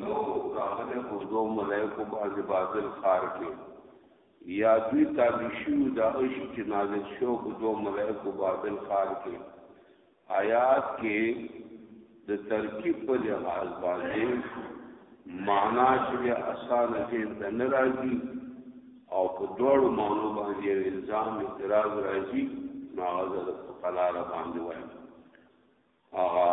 نو راغله په دوه ملایکو باندې بازل خار کې یا دوی تابع شو دا اوش چې نازل شو په دوه ملایکو بازل خار کې آیات کې د ترکیب په لحاظ باندې معنا چې اسان کې د ناراضي او په دوړو مانو باندې الزام اعتراض راځي ناغزه د فقلار باندې وایي هغه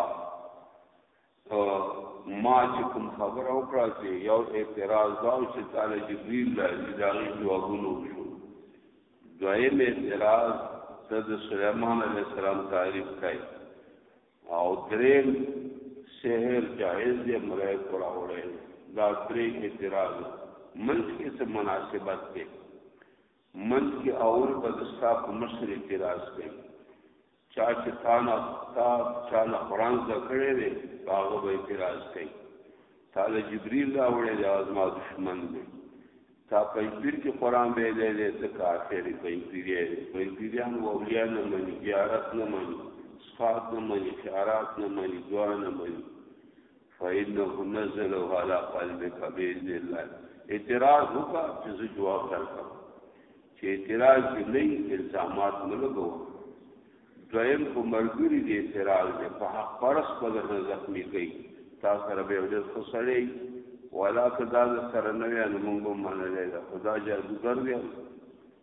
ما چې کوم خبر او کړه چې یو اعتراض دا چې تعالی جبريل راځي دا غي جوابونه وشو دویم اعتراض د سليمان عليه السلام تعریف کړي او دریم شهر جائز دی مړی کړه وړي دا درې اعتراض منځ کې څه مناسبت دی منځ کې اول به د ستا په مشر اعتراض کوي چا چې تا نه تا چا نه قرآن زده کړی دی په هغه به اعتراض کوي تا له جبریل راوړی دی هغه زما دښمن دی تا په پیر کې قرآن ویلی دی ته کافر یې په پیری په پیریان و اولیاء نه مني زیارت نه مني صفات نه مني خیارات نه مني دعا نه مني فانه نزله على قلبك باذن الله اعتراض وکا چې زه جواب درکم چې اعتراض دې نه الزامات نه لګو دویم کو مرګري دې اعتراض دې په حق پرس په درنه زخمی کوي تا سره به ولې خسړې ولا کدا سره نه وي ان موږ منلې دا خدا جادوګر دی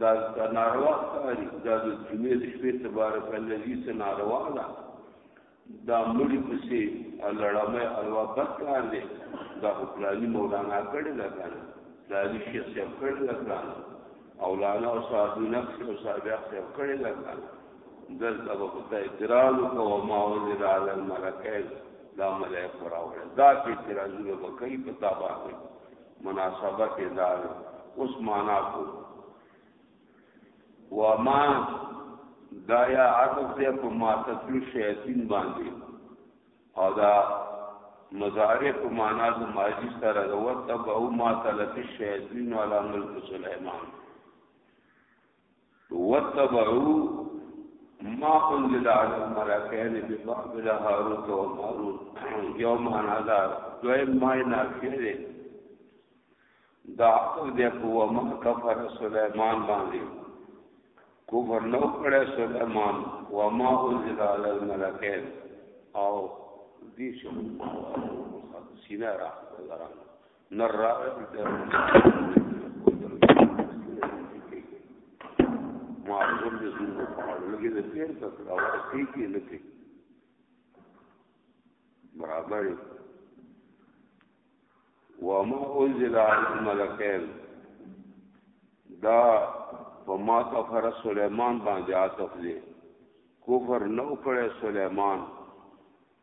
دا څه ناروا ښکاري دا د جمعې د شپې تبارک الذي څه ناروا ده دا مړي پسې لړمه الوا بد کار دی دا پلاني مولانا کړی دا کنه پلاني شیخ صاحب کړی دا کنه اولانا او صاحب نفس او صاحب صاحب کړی دا کنه دلته به خدای اعتراض وکاو ما وزیر علی الملکین دا ملائکه راوړل دا چې اعتراضونه وکړي په تابع مناسبت یې دا دی اوس معنا کو وما دا یا عطف دی په ما تتلو شیاطین باندې او دا مضارع په معنا د ماضی سره د وتب او ما تلت الشیاطین علی ملک سلیمان وتبعوا ما انزل على الملكين ببابل هاروت وماروت يوم هذا دویم ما نافیه دی دا عقل دی په ما کفر سليمان باندې کفر نو کړه سليمان وما انزل على الملكين او دې شو سینه را نر راغی معاذم دې زونه په اړه لګي دې پیر ته او تی کې نه کې برابر وما انزل على الملكين دا فما كفر سليمان باندې عاطف دې کفر نو کړه سليمان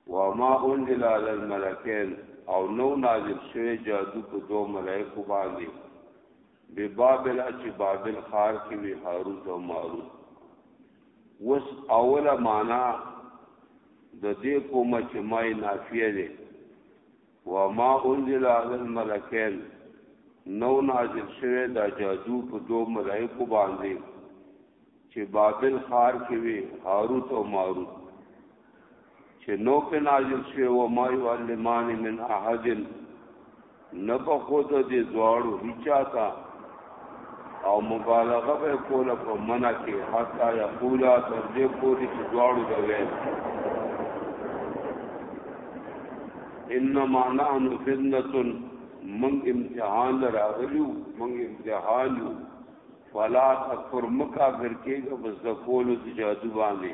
وما انزل علی الملکین او نو نازل شوی جادو په دو ملائکو باندې به بابل چې بابل خار کې وی هاروت او ماروت وس اوله معنا د دې کومه چې مای نافیه ده وما انزل على الملکین نو نازل شوه دا جادو په دو ملائکو باندې چې بابل خار کې وي هاروت او ماروت چې نو په نازل شوه و ما يعلمان من احد نبخود دې دواړو هیچا تا او مبالغه به کوله په منع کې حتی یقولا تر دې پورې چې دواړو به ویل انما نحن فتنه من امتحان راغلو من امتحان یو فلا تکفر مکافر کېږه بس د کولو د جادو باندې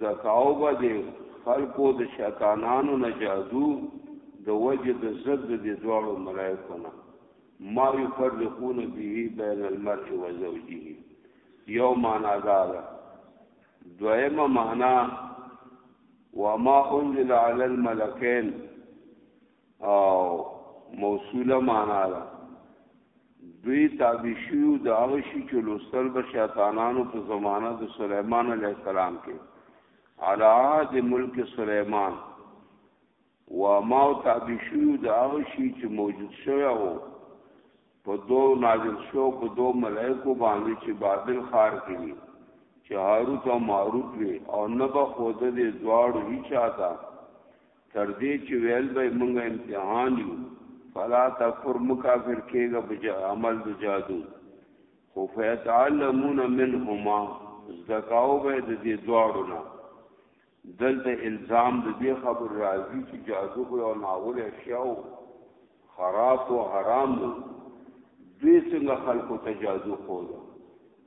زکاو به دې خلکو د شیطانانو نه جادو د وجه د زد د دې دواړو ملائکو نه ما یفرقون به بین المرء و زوجه یو معنا دا ده دویمه معنا وما انزل علی الملکین او موصوله معنا ده دوی تابع شیو د هغه شي چې لوستل به شیطانانو په زمانه د سلیمان علیه السلام کې علا د ملک سلیمان و ما تابع شیو د هغه شي چې موجود شوی وو په دوو نازل شوو په دوو ملائکو باندې چې بابل ښار کې دي چې هاروت او ماروت وي او نه به خوده دې دواړو هیچا ته تر دې چې ویل به موږ امتحان یو فلا تکفر مکافر کېږه په عمل د جادو خو فیتعلمون منهما زدکاو به د دې دواړو نه دلته الزام د دې خبرې راځي چې جادو خو یو ناولی شی او خراب او حرام و دوی څنګه خلکو ته جادو ښوده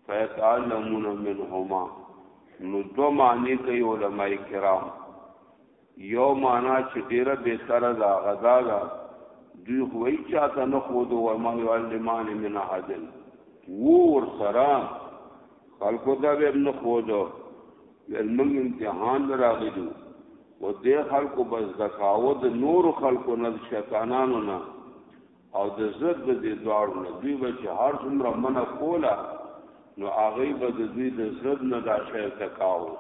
فیتعلمون منهما نو دو معنی کوي علما کرام یو معنا چې ډیره به سره دا غدا دا دوی خوې چاته نه خو دو ورما علمان من حدن وو ور سره خلکو دا به نه خو دو ویل موږ امتحان له راغلي یو و دې خلکو به زده کاوه د نورو خلکو نه د شیطانانو نه او د زړه د دې دواړو نه دوی به چې هر څومره منع کوله نو هغوی به د دوی د زړه نه دا شی زده کاوه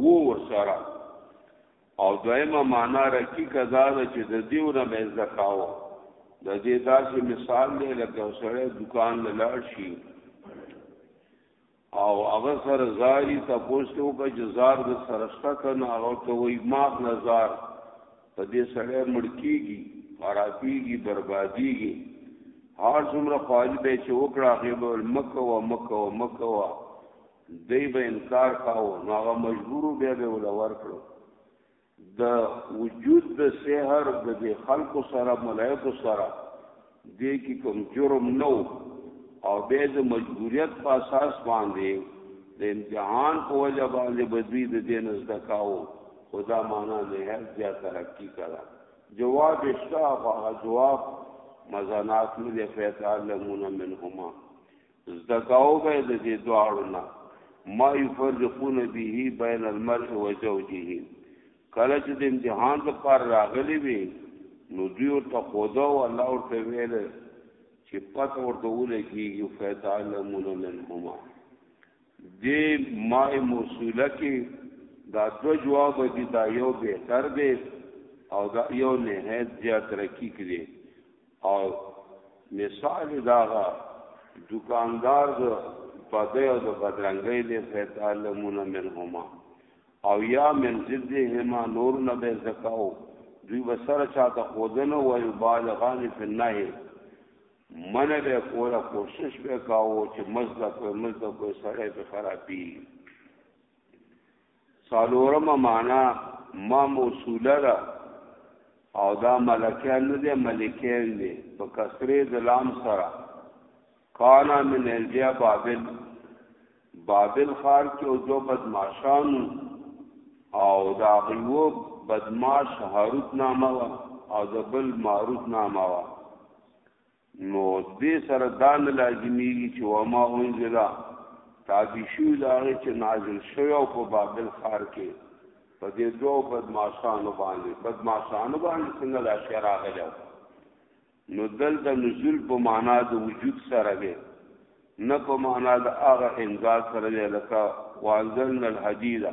وو ورسره او دویمه معنا رقیقه دا ده چې د دیو نه به زده کاوه د دې داسې مثال دی لکه سړی دکان له لاړ شي او هغه سره زاری تپوس ته وکړه چې زار د سره شته که نه هغه ورته وایي ماغ نه زار په دې سړی مړ کېږي خرابېږي بربادېږي هر څومره خواهش به چې وکړه هغې به ویل مه کوه مه کوه مه کوه دی به انکار کاوه نو هغه مجبور و بیا به یې وله ورکړو د وجود د سحر د دې خلکو سره ملایکو سره دې کې کوم جرم نو او به د مجبوریت په اساس باندې د امتحان په وجه باندې بدوی د دین از دکاو خدا معنا نه هر بیا ترقی کرا جواب اشتا هغه جواب مزانات مې فیتعلمون منهما زدکاو به د دې دواړو نه ما یفرقون به بین المرء و زوجه کله چې د امتحان د پر راغلی وي نو دوی ورته خوده او الله ورته ویل چې پته ورته ولګي فیتعلمون منهما دې ما موصوله کې دا دو جواب دي دا یو بهتر دی او دا یو نهایت زیات رکی کړي او مثال داغه دکاندار د بدای او د بدرنګۍ دی فیتعلمون منهما او یا من ضدهما نور نه به زکاو دوی وسره چاته خودنه و بالغان فی النهی من به کوله کوشش به کاوه چې مزد کوی مزد کوی سره به خرابي څلورمه معنا ما موصوله ده او دا ملکیان نه دي ملکین دي په کسره د لام سره کانا من الجیا بابل بابل خار کې او دو بدمعشان او دا غیو بدمعش هاروت نامه او د بل ماروت نامه نو دې سره دا نه لازمیږي چې وما انزل تابع شو دا چې نازل شوی او په بابل ښار کې په دې دوه بدمعشانو باندې بدمعشانو باندې څنګه دا شی راغلی نو دلته نزول په معنا د وجود سره دی نه په معنا د هغه انزال سره دی لکه وانزلنا الحديد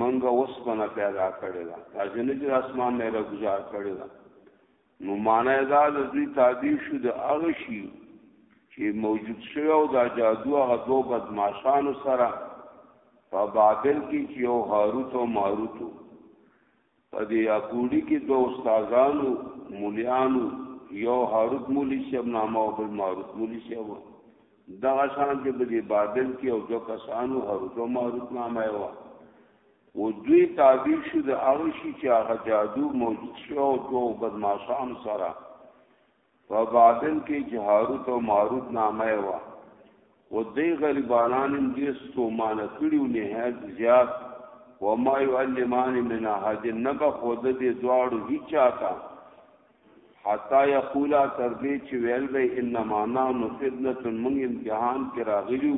منګه وسپنه پیدا کړی دا تاسو نه چې اسمان نه راګزار کړی دا نو معنی دا د دوی تابع شو د هغه شي چې موجود شوی او دا جادو هغه دو بدمعشانو سره په بابل کې چې یو هاروت او ماروت په دې اکوړي کې دو استادانو مولیانو یو هاروت مولی شب نامه او بل ماروت مولی شب دغه شان چې په دې بابل کې او دو کسانو هاروت او ماروت نامه یو او دوی تابع شو د هغه شي چې هغه جادو موجود شو او دوه بدمعشان سره په بابل کې جهاروت او ماروت نامه و او دې غریبانان دې ستومانه کړیو نه هیڅ زیات و ما یعلمان من احد نبا خود دې دواړو هیچا تا حتی یقول تر دې چې ویل به انما نحن فتنه من امتحان کې راغلیو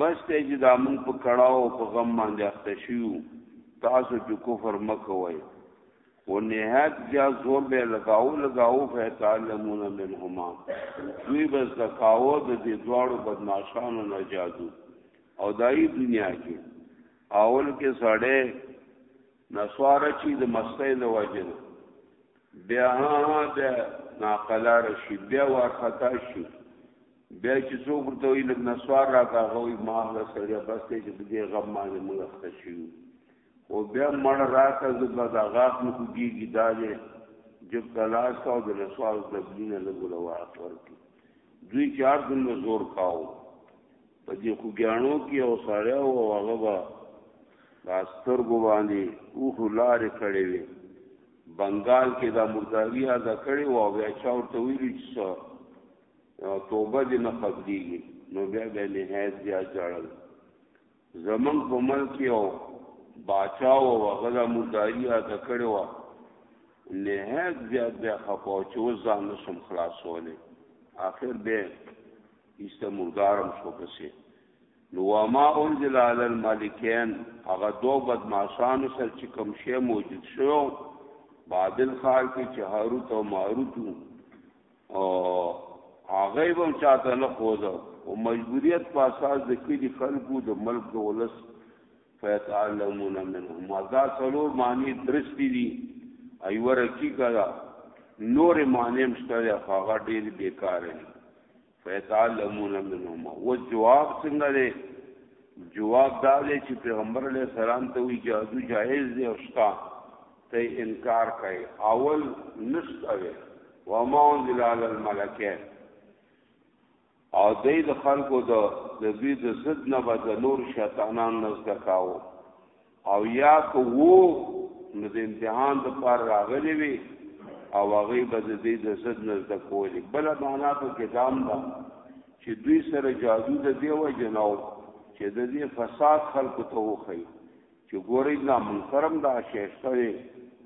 بس ته چې دا مونږ په کړهو په غم باندې اخته شیو تاسو چې کفر مکوئ و نهایت بیا زور به لگاو لگاو فیتعلمون منهما دوی بس دکاو د دې دواړو بدمعشانو نه جادو او دای دنیا کې اول کې سړی نسوار چی د مستۍ د وجه ده بیا ها د ناقلار شي بیا وارخطا شي بیا چې څوک ورته وي لږ نسوار را کاغوي ما له سړی بس ته چې دې غم باندې موږ اخته شي او بیا مړ راته زه به دا غاښ نه کوږيږي دا دې جب تلاش کا او د نسوار د دینه لګول واخ ورکی دوی چار دن زور کاو په دې خوګیانو کې او سړی او هغه به د سترګو باندې اوخ لارې کړې وي بنگال کې دا مرداوی ادا کړي او بیا چا ورته ویلي چې توبه دې نه قبليږي نو بیا به نهایت بیا جړل زمون په ملک یو باچاو او غلا مرداری ادا کړي و نهایت بیا بیا خپاو چې ځان نشم خلاصوله اخر به ایسته مردارم شو پسې نو وما انزل علی الملکین هغه دو بدمعشانو سره چې کوم شی موجود شو بابل خار کې چې هاروت او ماروت او هغه هم چاته نه خوځو او مجبوریت په اساس د کلی خلکو د ملک د ولس فیتعلمون منهم دا څلور معنی درستی دي ایوره کی کړه نور معنی مشته هغه ډیر بیکاره دي فیتعلمون منهما و جواب څنګه دی جواب دا دی چې پیغمبر علی السلام ته وی جادو جایز دی او شتا ته انکار کوي اول نشته وی و ما انزل علی الملکین او دای د خلکو د دوی د ضد نه به د نور شیطانان نزد کاو او یا که وو نو د امتحان د پار راغلی وي او هغه به د دې د زد نه زده کولی بل معنا په کې دام ده چې دوی سره جادو د دی و جناو چې د دې فساد خلکو ته وخی چې ګورې دا منکرم دا شیشته دی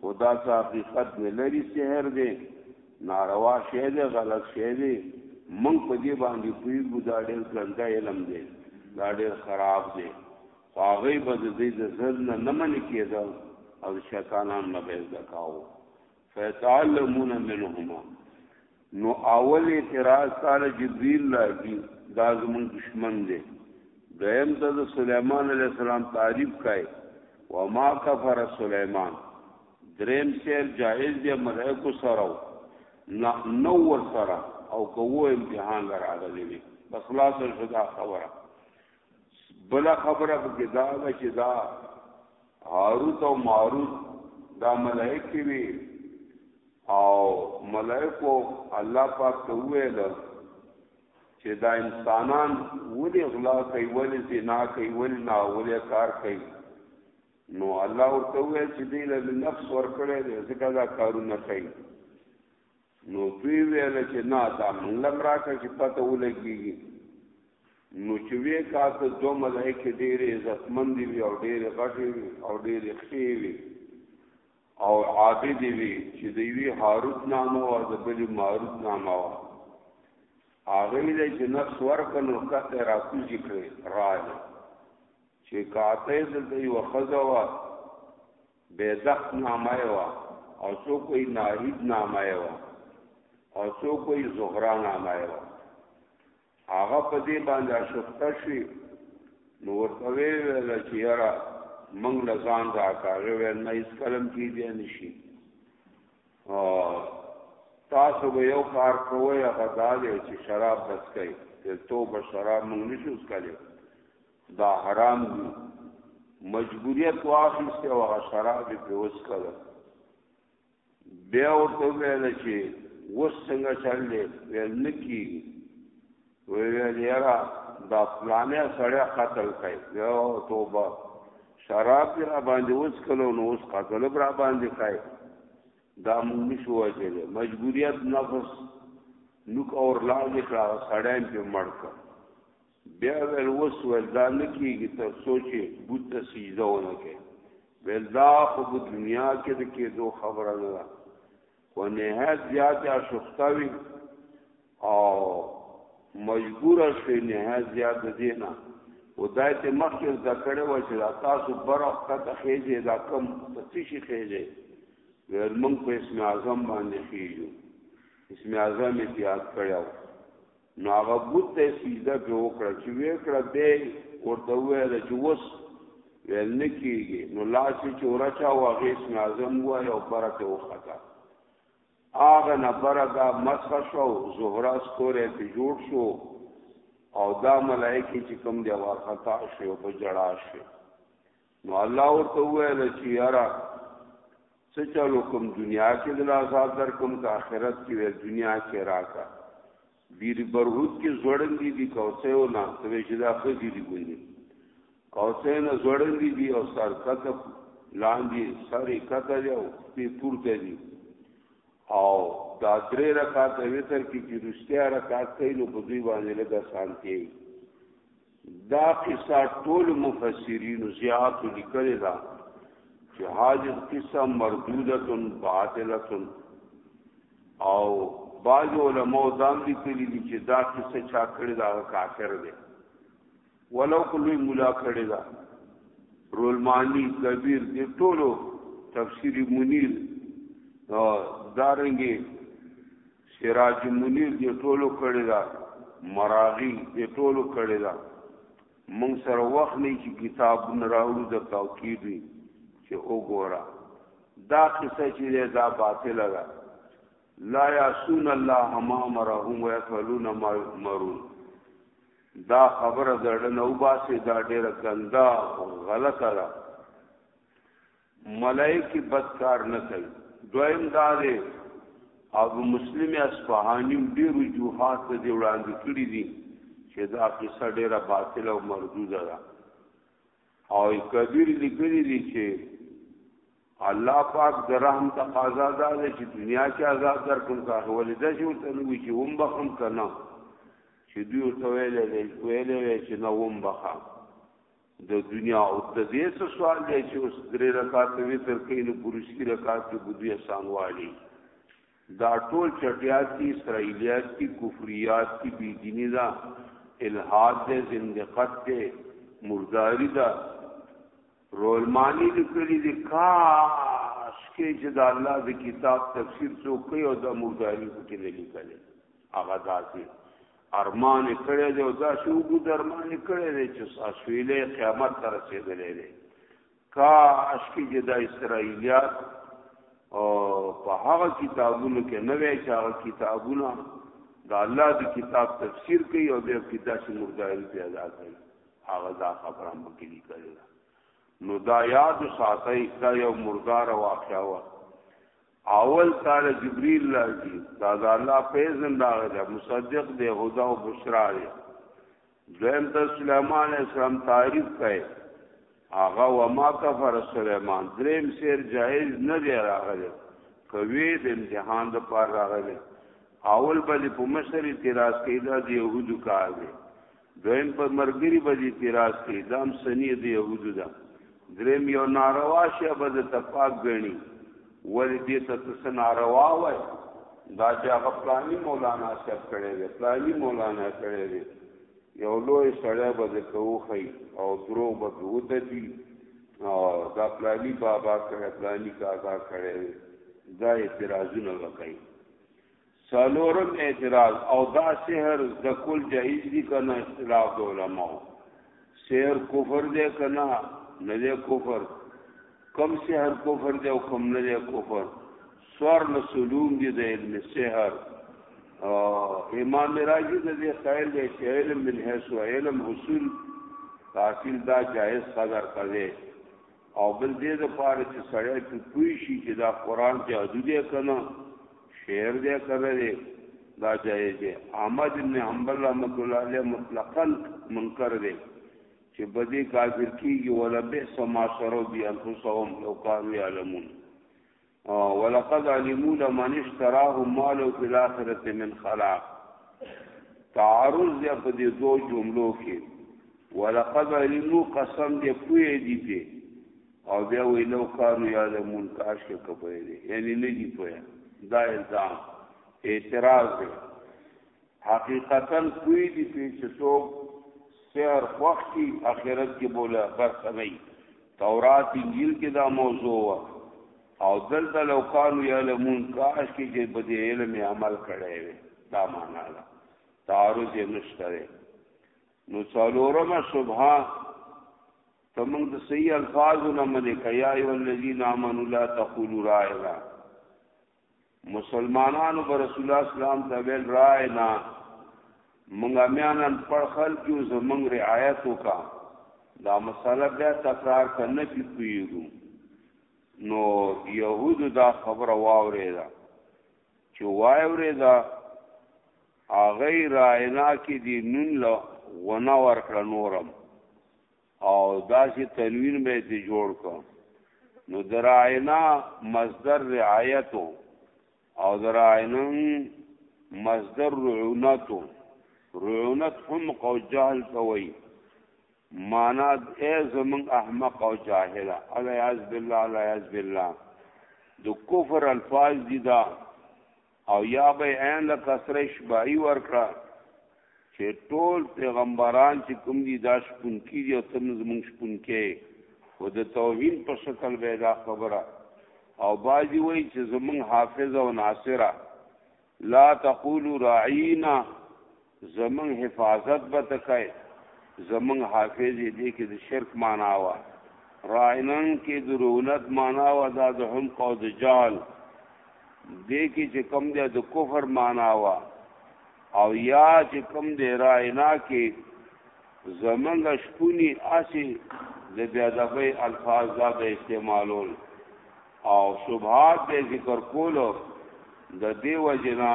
خدا ته حقیقت نه لري سحر دی ناروا شی دی غلط شی دی مونږ په دې باندې پوی ګدا ډېر ګنده علم دی دا ډېر خراب دی خو هغوی به د دوی د زد نه نه منې کېدل او د شیطانان نه به زده کاوه فیتعلمون منهما نو اول اعتراض تعالی جبريل راځي دا زمون دشمن دی دویم ته د سليمان عليه السلام تعریف کای و ما کفر سليمان دریم سیر جائز دی ملائکو سره نه نو ور سره او کوو امتحان راغلی وي بخلاص شدا خبره بل خبره پکې دا ده چې دا هاروت او ماروت دا ملائکه وی او ملائکو الله پاک ته ویل چې دا انسانان ولې غلا کوي ولې زنا کوي ولې نا ولې کار کوي نو الله ورته ویل چې دې له نفس ورکړې ځکه دا کارونه کوي نو دوی ویل چې نه دا موږ لم راکړه چې پته ولګيږي نو چې وې کاته دوه ملایکې ډېرې عزتمند دي او ډېرې غټې وي او ډېرې ښې وي او عابد وي چې د یوې هاروت نامه او د بلې ماروت نامه و هغه دې چې نفس ورکنو کته را کوزي کړې راځي چې کاته دې یو خزوا بیزخ نامه یې وه او څوک وایي ناهید نامه یې وه او څوک وایي زهرا نامه یې وه هغه په دې باندې اشفته شوي نو ورته ویل چې یاره موږ له ځان راکړه هغې ویل نه هېڅ قلم کېدی نه شي تاسو به یو کار کوئ هغه دا دی چې شراب بس کوئ تر توبه شراب موږ نشو څکلی دا حرام دي مجبوریت واخیست او هغه شراب په وس کړه بیا ورته ویل چې وس څنګه چل دی ویل نکی ویل یرا دا فلانه سړی قتل کړي یو توبه شراب را باندې وس کلو نو اوس قتل را باندې کړي دا مونږ نشو وځل مجبوریت نفس نوک اور لاړ کړه سړی په مړ کړ بیا ویل اوس ویل دا نه کېږي تر څو چې بت ته سجده ونه کوي ویل دا خو په دنیا کې د کېدو خبره نه ده خو نهایت زیات اشوخته وي او مجبور شوی نه زیات دینا او دای ته مخکې ذکر و چې دا تاسو برخ کته خېځي دا کم پتی شي خېځي ور موږ په اسم اعظم باندې خېجو اسم اعظم یې یاد کړو نو هغه بت ته سجده په وکړه چې وې کړه به ورته ویل چې وس ویل نه کیږي نو لاس چې ورچا او غیس نازم وای او برته وخته اغه نه بردا مسخ شو زهرا سکوره ته جوړ شو او دا ملائکه چې کوم دی ورخطا شو په جړا شو نو الله ورته وویل چې یاره څه چلو کوم دنیا کې د عذاب در کوم که آخرت کې وې دنیا کې راکا بیر برهوت کې زوړندې دي کوسه او نه ته چې دا خدي دي ګوندې کوسه نه زوړندې دي او سر کته لاندې ساري کته یو په پورته دي او دا درې رکعات وتر کې چې رښتیا رکعات کوي نو په دوی باندې لږه شانتي دا قصه ټول مفسرین زیات لیکل دا چې حاجت قصه مردوده باطله او بعض علماء دا لیکلي دي چې دا قصه چا کړی دا کافر دی ولو کله مولا کړی دا رولمانی کبیر دې ټولو تفسیر منیر دارنګي سراج منیر دې ټولو کړی دا مراغي دې ټولو کړی دا مونږ سره وخت نه چې کتاب نه راوړو د توکید وي چې وګوره دا قصه چې دا باطل ده لا یاسون الله ما مرهم ويفعلون ما مرون دا خبره دړه نو باسي دا ډیره ګندا او غلطه ده ملائکه بد کار نه کوي دویم دا دی ابو مسلم اصفهانی ډیر وجوهات د دې وړاندې کړی دي چې دا قصه ډیره باطله او مردوده ده او کبیر لیکلی دي چې الله پاک د رحم تقاضا ده چې دنیا کې آزاد درکړم کا ولدا چې ورته نوې چې هم بخم کنه چې دوی ورته ویلې ویلې چې نه هم بخم د دنیا او د دې څه سوال دی چې اوس درې رکعات وتر کوي نو ګورشتي رکعات کې بده اسانوالي دا ټول چټیات دي اسرایلیات دي کفریات دي بی دینی دا الہاد دې زندقت دې مرداری دا رولمانی لیکلي دي کاش کې چې د الله د کتاب تفسیر څوک کوي او د مرداری په کې نه لیکلي هغه داسې ارمان یې کړی دی او دا شی وګود ارمان یې کړی دی چې ساسویلی قیامت ته رسېدلی دی کاش کې چې دا اسرائیلیات او په هغه کتابونو کې نه وی چې هغه کتابونه د الله د کتاب تفسیر کوي او د کتاب چې مردایل پیدا کوي هغه دا خبره هم کې لیکلې نو دا یاد ساتي دا یو مردار واقعا و اول تعالی جبريل راځي دا د الله پیزن راغلی مصدق دی هدا او بشرا دی دویم ته سليمان عليه السلام تعریف کړي هغه وما کفر سليمان دریم سیر جائز نه دی راغلی کوي د امتحان د پار راغلی اول بلی په مشر اعتراض کیدا دی يهودو کار دی دویم پر مرګری به دې اعتراض کوي دا هم سنی د یهودو ده دریم یو ناروا شی به د تپاک غني ولې دې ته څه ناروا وای دا چې هغه پلانی مولانا صاحب کړی دی پلانی مولانا کړی دی یو لوی سړی به د کوخی او درو به وته دي او دا پلانی بابا کړی پلانی کاکا کړی دا اعتراضونه وکړي څلورم اعتراض او دا سحر زده کول جایز دي که نه اختلاف د علماو سحر کفر دی که نه نه دی کفر کم سحر کفر دی او کم نه دی کفر سور لسلوم دي د علم سحر امام راجی د دې قائل دی چې علم من حیث علم حصول حاصل دا جائز قدر کوي او بل دې د پاره چې سړی په پوي شي چې دا قران جادو دی کنه شعر دی کنه دی دا جایز دی احمد ابن حنبل رحمۃ اللہ علیہ مطلقاً منکر دی چې بدی کافر کیږي ولا به سما شرو بی انفسهم لو کانوا یعلمون ولقد علموا لمن اشتراه مال في الاخره من خلاق تعارض یا په دې دوه جملو کې ولقد علمو قسم دې پوي دي په او بیا وی لو کانو یاد مون کاش کې کپوي دي یعنی نه دي پوي دا الزام اعتراض دی حقیقتا کوی دی پی چې څوک سحر خوښ کی اخرت کې بوله برخه نه تورات انجیل کې دا موضوع وا او دلته لو کانو یعلمون کاش کې چې بد علم عمل کړي وي دا معنا ده تعارض نشته نو څلورمه صبح تمنګ د صحیح الفاظ نه ملي کیا ایو الذین آمنوا لا تقولوا راینا مسلمانانو به رسول الله اسلام ته ویل رائے نه مونږه میانن پر خلق یو زمنګ رعایت وکا دا مسله بیا تکرار کنه کی کویږو نو یهود دا خبره واورې دا چې واورې دا اغه راینا کې دی نون له غنا ورکړه نورم او داسې تنوین به ته جوړ کو نو دراینا مصدر رعایت او دراینا مصدر رعونت رعونت هم قو جهل توي معنا اے زمون احمق او جاهل الیاذ بالله الیاذ بالله د کفر الفاظ دي دا او یا به عین لکه سره اشباعی ورکړه چې ټول پیغمبران چې کوم دي دا شپون کې دي او تم زمونږ شپون کې و د توهین په شکل به دا خبره او باجی وای چې زمونږ حافظ او ناصره لا تقولوا راعینا زمونږ حفاظت به ته کوې زمونږ حافظ یې دې کې د شرک معنا وه راعنن کې د رونت معنا وه دا د حمق او د جال دې کې چې کم دی د کفر معنا وه او یا چې کم دی راعنا کې زمونږ شپونی اسی د بیادبی الفاظ دا به استعمالول او شبهات به ذکر کولو د دیو جنا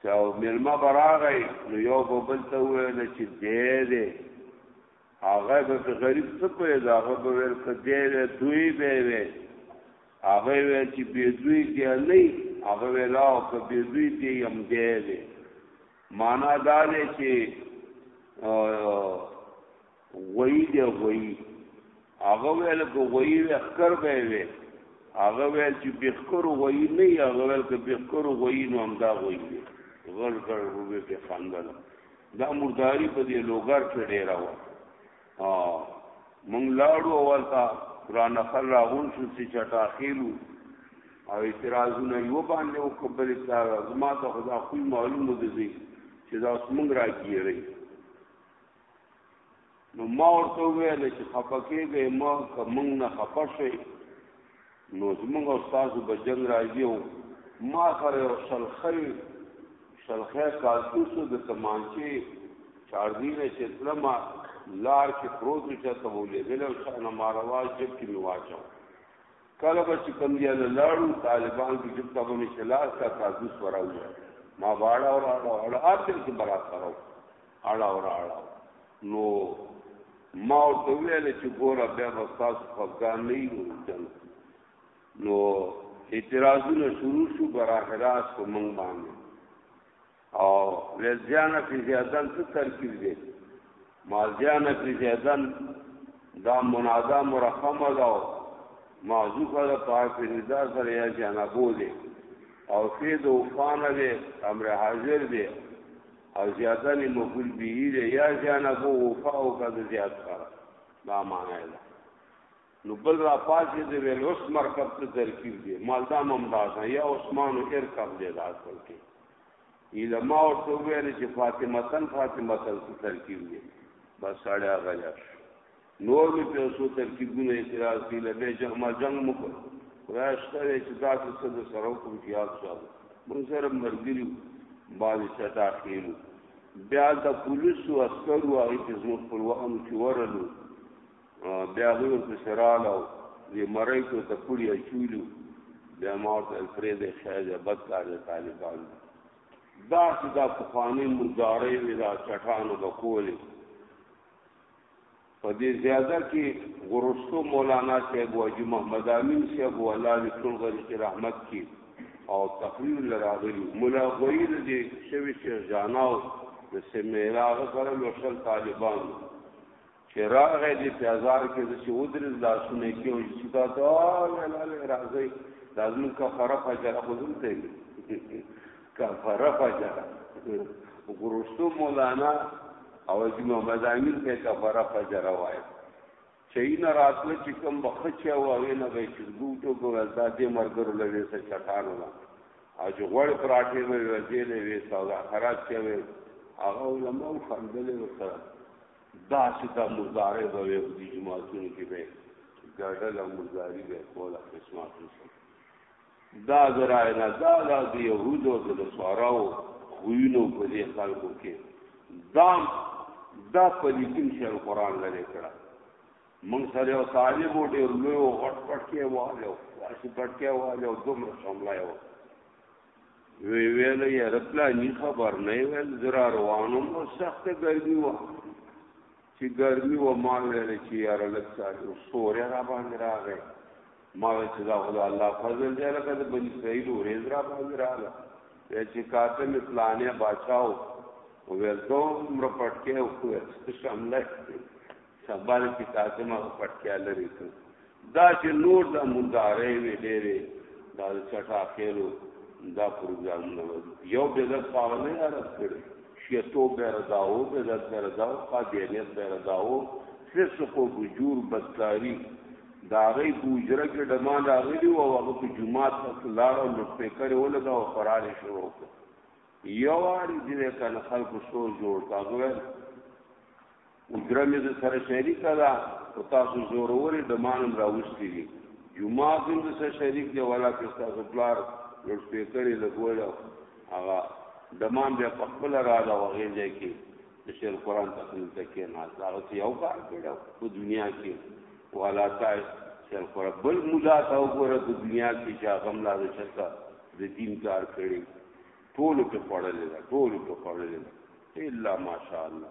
چې او ملما براغی نو یو ببل ته ویل چې دې دې هغه به غریب څه په هغه به ور کدی وې دوی به وې هغه وې چې به دوی دی نه هغه ویلا او که به دوی دی هم دې دې معنا دا دې چې غویی دی غویی هغه ویل کو غویی وی اخکر به وی هغه ویل چې بخکر غویی نه هغه ویل که بخکر غویی نو هم دا غویی وی غړ غړ روبه په خندل دا مرداری په دې لوګر کې ډیر و ها مونږ لاړو ورته قران خل راغون شو چې چټا خېلو او اعتراضونه یو باندې او قبل سره زما ته خدا خو معلومه دي چې دا سمنګ راګیری نو ما ورته ویل چې خپکیږي ما کوم نه خپشه نو زموږ استاد به جنگ راځي او ما سره شلخې شلخې کارتوس د تمانچه چارځینه چې تلما لار کې پروت چې ته ولې دل شان ما رواج جب کې میواچو کله به چې کم دی لاړو طالبان کې جب ته به شلاس کا کارتوس وراوه ما واړه او اړه اړه اته کې برابر راو اړاو را اړاو نو ما ورته ویل چې ګوره بیا به تاسو خفګان نه یو جنګ نو اعتراضونه شروع شو براه راست په موږ باندې او وزیانه فی زیادن څه ترکیب دی ما زیانه فی زیادن دا منادا مرخمه دا معذوفه دا پاک رضا سره یا جانبو دی او فی دوفانه دی امر حاضر دی او زیادن مفول به دی یا زیان ابو وفا او کذ زیاد سره دا معنی ده نو بل را پاتې دی ویل اوس مرکب ته ترکیب دی مالدا ممداز یا عثمان او ارکب دی دا اصل کې علماء او تو ویل چې فاطمه تن فاطمه تن ترکیب دی بس اړه غلط نور مې په څو ترکیبونو اعتراض کوي له به جنګ ما جنگ مو کړ خدای شته چې تاسو څه د سره کوم چې یاد شو موږ سره مرګري باندې ستا خېلو بیا د پولیسو عسکرو هغه چې زموږ پر وهم چې ورلو بیا غوړ په سرالو دې مړی کو ته پوری اچولو بیا ما ته پرې دې شاید بدکار طالبان دا چې دا په قانون مدارې وی دا چټانو بکولې په دې زیاده کې ورستو مولانا صاحب او حاجی محمد امین صاحب او الله دې ټول غریق رحمت کی او تقریر لراغلی مولا غویر دې شوی شیخ جاناو د سمیراغ سره لوشل طالبان چې راغې دې پیازار کې د چې ودرې لاسونه کې او چې تا ته راځي لازم کا فرق اجر خو دلته کفر فجر غرستو مولانا او حاجی محمد امین ته کفر فجر وای چین راتل چې کوم بخچا او هغه نه به چې ګوټو کو دا دې مرګرو لوي څه چټانو نه او چې غوړ پراټې مې وځېلې وې سودا خراب شي وې هغه علماء خندلې وکړه دا چې دا مزارې به وې د جماعتونو کې به ګډل او مزاري به کوله قسمه دا د رای نه دا د یهودو د نصاراو خوینو په دې خلکو کې دا دا په دې کې چې القرآن لري کړه مونږ سره یو طالب و ډېر لوی و غټ پټ کې واله او داسې پټ کې واله او دومره شملای و وی ویل یې رپلا نی خبر نه ویل زرا روانم او سخت ګرمي و چې ګرمي وه ما ویل چې یاره لږ څه سوری را باندې راغی ما ویل چې دا خو د الله فضل دی لکه د بني اسرائیل ورېځ را باندې راغله بیا چې کاته مې پلانې باچا و ویل ته عمره پټکې وکړه څه شمله سبا چې کاته ما پټکې لرې کړ دا چې نور د مردارې وی ډېرې دا چټا خېلو دا پروګرامونه یو به د پاغه نه عرب کړي شیتو به رداو به د رداو قادیانیت به رداو فسق او بجور بدکاری دا غي بوجره کې دما دا غي او هغه په جمعه ته لار او لټه کوي ولګا او فرار شروع یو اړ دې کنه خلق سوز جوړ کاغوه اجره مې د سره شریک ده او تاسو زوروري د مانم راوستي دي جمعه هم د سره شریک دی ولا کې تاسو پلار لوډ سپیکر یې لګول هغه د مان بیا په خپل را دا وغه ځای کې د شیخ قرآن تقریر ته کې نه هغه څه یو کار کړو په دنیا کې والا تا شیخ قرآن بل مولا تا وګوره په دنیا کې چې هغه ملا د شیخ د دین کار کړی ټول په پړلې ټول په پړلې الا ماشاءالله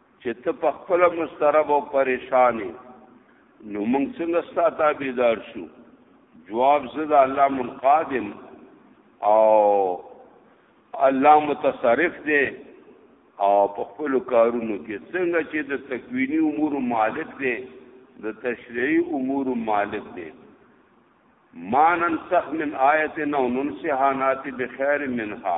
چې ته په خپل مسترب او پریشان نو موږ څنګه ستاسو تابعدار شو جواب زده الله منقادم او الله متصرف دی او په خپل کارونو کې څنګه چې د تکوینی امور مالک دی د تشریعی امور مالک دی ما ننسخ من آیت نو ننسها ناتی بخیر منها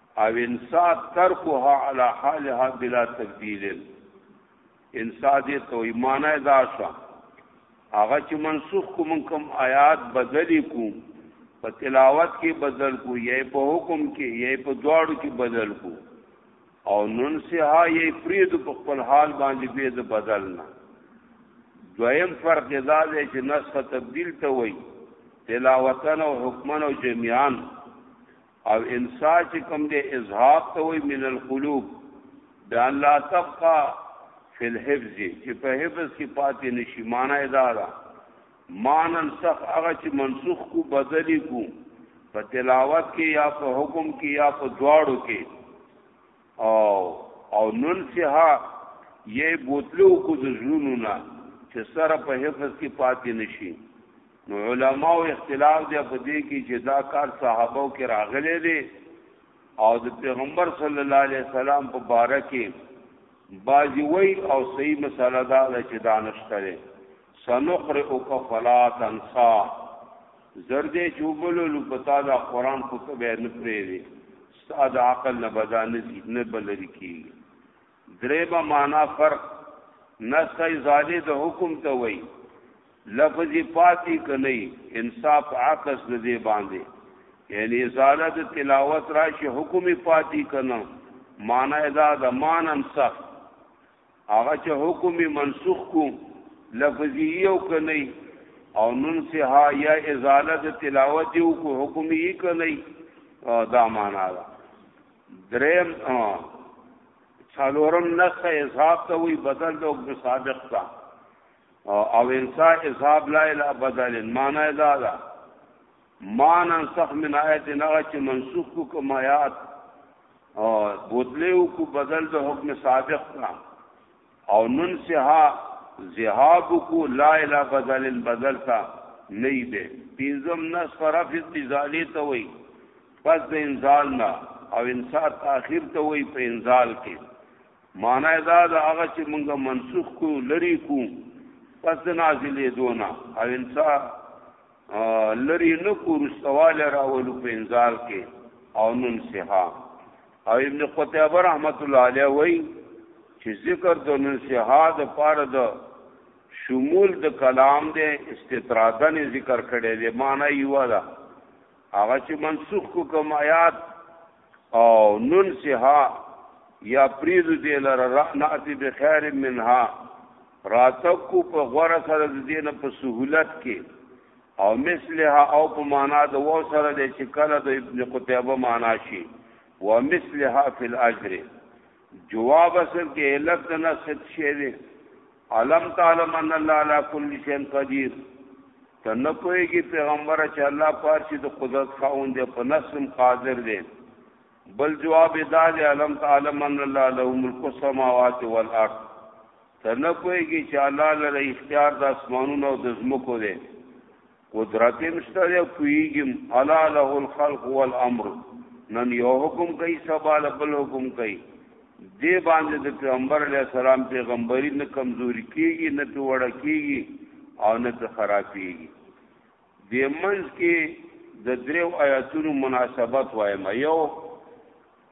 او انسا ترکها علی حالها بلا تبدیل انسا دې توي معنی دا شو هغه چې منسوخ کوم کوم آیات بدلی کو په تلاوت کې بدل کو یې په حکم کې یې په دواړو کې بدل کو او نن سها یې فرید په خپل حال باندې به د بدل نه دویم فرق دا دی چې نسخه تبدیل ته وایي تلاوتن او حکمن او جميعان او انسا چې کوم دی اظهاب ته وي من القلوب دا لا تبقى فی الحفظ چې په حفظ کې پاتې نشي معنا ادا ده معنا صح هغه چې منسوخ کو بدلی کو په تلاوت کې یا په حکم کې یا په دواړو کې او او ننسها یې بوتلو کو د زړونو نه چې سره په حفظ کې پاتې نشي نو علما او اختلاف دی په دې کې چې دا کار صحابه او کې راغلي دي او د پیغمبر صلی الله علیه وسلم په باره کې بازی وی او صحیح مسله دا ده چې دانش کړي سنقرئک فلا تنسا زردې چوبلو لپتا دا قران کو ته به نه پرې ستا د عقل نه بدا نزی نه بلری کی دریمه معنا فرق نسخ ازاله د حکم ته وای لفظ پاتی کنی انصاف عکس د دې باندې یعنی ازاله د تلاوت راشي حکم پاتی کنه معنا ادا د مان انصاف هغه چې حکم منسوخ کو لفظي او کني او نن سها یا ازاله د تلاوت یو کو حکم یې کني دا معنا ده دریم څلورم نسخ اصحاب ته وی بدل د حکم سابق تا او انسا اصحاب لا اله بدل معنا دا ده ما ننسخ من آیت نغه چې منسوخ کو کوم آیات او بوتلیو کو بدل د حکم سابق تا او ننسها ذهاب کو لا اله بدل بدل تا نه دی پینځم نس فرف استزالی ته وای پس د انزال نه او انسان تاخير ته وای په انزال کې معنا دا د هغه چې موږ منسوخ کو لری کو پس نازلې دونه او انسان لری نه کو رستواله راولو په انزال کې او نن سها او ابن قتیبه رحمت الله علیه وای چې ذکر د نن سها د پاره د شمول د کلام دی استطرادن ذکر کړي دی معنی یو ده هغه چې منسوخ کو کوم آیات او نن سها یا پریدو دی لره رحمت بخیر منها راتګ کو په غوره سره د دینه په سهولت کې او مثلها او په معنا د و سره د چې کله د ابن قتیبه معنا شي و مثلها فی الاجر جواب اصل کې علت نه ست شي دي علم تعلم ان الله علی کل شیء قدیر ته نه کویږي پیغمبر چې الله پاک چې د قدرت خاوند دی په نسم قادر دی بل جواب دا دی علم تعلم ان الله له ملک السماوات والارض ته نه پوهېږي چې الله لره اختیار د اسمانونو او د ځمکو دی قدرت هم شته دی پوهېږم الا له الخلق والامر نن یو حکم کوي سبا له بل حکم کوي دې باندې د پیغمبر علی السلام پیغمبري نه کمزوري کیږي نه په وړه کیږي او نه په خرابېږي د منځ کې د دریو آیاتونو مناسبت وایم یو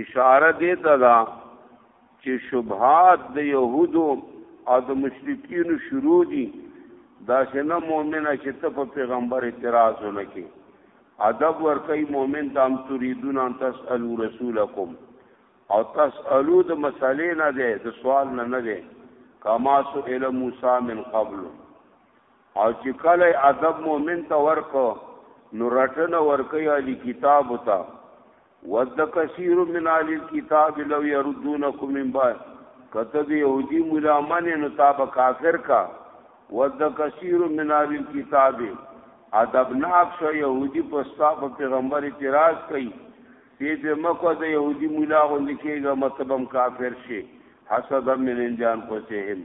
اشاره دې ته ده چې شبهات د يهودو او د مشرکین شروع دي دا شنه مؤمنه چې ته په پیغمبر اعتراض ونکې ادب ورکي مؤمن تام تريدون ان تسالو رسولکم او تسالو د مسالې نه ده د سوال نه نه ده کما سئل موسی من قبل او چې کله ادب مؤمن ته ورکو نو رټنه ورکي علي کتاب ته ود کثیر من علي کتاب لو يردونکم من بعد کتب يهودي مولا من نو تاب کافر کا ود کثیر من علي کتاب ادبناک شو يهودي په ستاب پیغمبر اعتراض کوي دې په مکو د يهودي مولا غوندي کېږي مطلب کافر شي حسد من انجان پسهم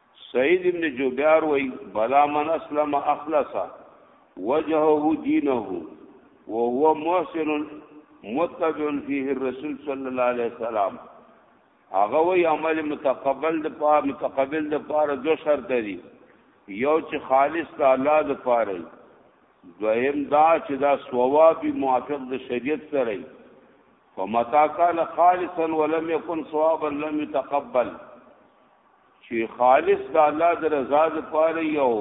سعید ابن جوبیار وی بلا من اسلم اخلص وجهه دینه وهو محسن متبع فيه الرسول صلی الله علیه وسلم هغه وی عمل متقبل د پاره متقبل د پاره دو شرط دي یو چې خالص د الله د پاره دویم دا چې دا ثواب موافق د شریعت سره فمتا کان خالصا ولم يكن صوابا لم يتقبل چې خالص د الله د رضا لپاره یو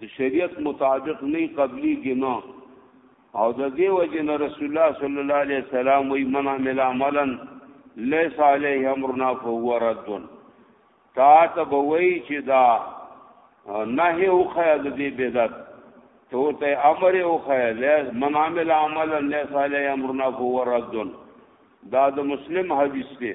د شریعت مطابق نه قبلي ګنا او د دې وجه نه رسول الله صلی الله علیه وسلم وی من عمل عملا ليس عليه امرنا فهو رد تا ته بوي چې دا نه او خیا د دې بدعت تو ته امر او خیا من عمل عملا ليس عليه امرنا فهو رد دا د مسلم حدیث دی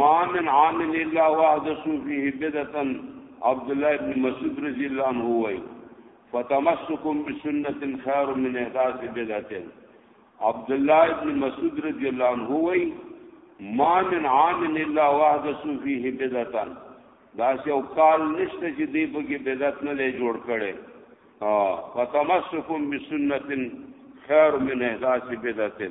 ما من عامل الا واحدث فيه بدعه عبد الله بن مسعود رضی الله عنه وای فتمسكم بسنه خير من احداث بدعه عبد الله بن مسعود رضی الله عنه وای ما من عامل الا واحدث فيه بدعه دا یو کال نشته چې دی په کې بدعت نه لې جوړ کړي ها فتمسكم بسنه خير من احداث بدعه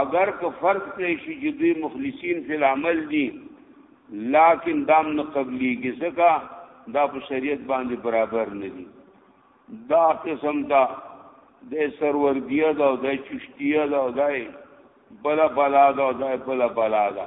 اګر که فرض کړی شي چې دوی مخلصین فی العمل دي لکن دام نه قبليږي ځکه دا په شریعت باندې برابر نه دي دا قسم دا د سروردیه دا د چشتیه دا دای بلا بلا دا دای بلا بلا دا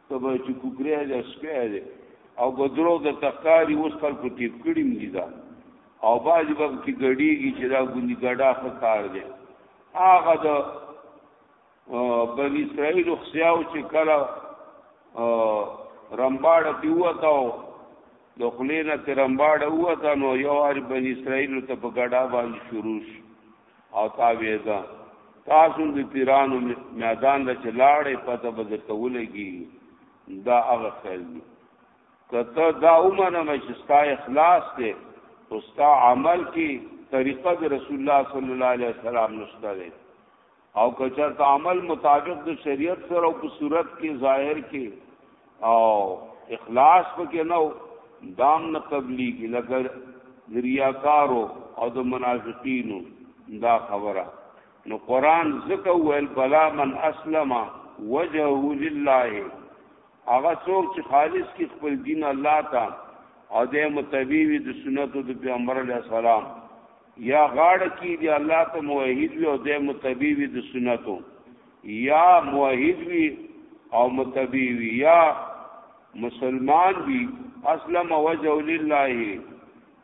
ته به چې کوکریا د سپیا دی او بدرو د تخکاری اوس خلکو ټیپ کړی مګی دا او باج وخت کې ګډیږي چې دا ګوندی ګډا خکار دی هغه د بنی اسرائیل خسیاو چې کله رمباړه پیوتاو د خلینا ترمباړه وته نو یو ار بنی اسرائیل ته په ګډا باندې شروع شو او تاویزه تاسو د پیرانو میدان له چلاړې پته به درته ولګي دا هغه خیال دي کته دا عمره مې چې ستا اخلاص ته او ستا عمل کې طریقه د رسول الله صلی الله علیه وسلم نشته ده او کچر عمل مطابق د شریعت سره او په صورت کې ظاهر کې او اخلاص پکې نو دام نه قبليږي لکه ذریاکارو او د منافقینو دا خبره نو قران زکه ویل بلا من اسلم وجهه لله هغه څوک چې خالص کی خپل دین الله ته او د متبیوی د سنتو د پیغمبر علی السلام یا غاړه کی دی الله ته موحد وي او د متبیوی د سنتو یا موحد وی او متبی وی یا مسلمان وی اسلم وجه لله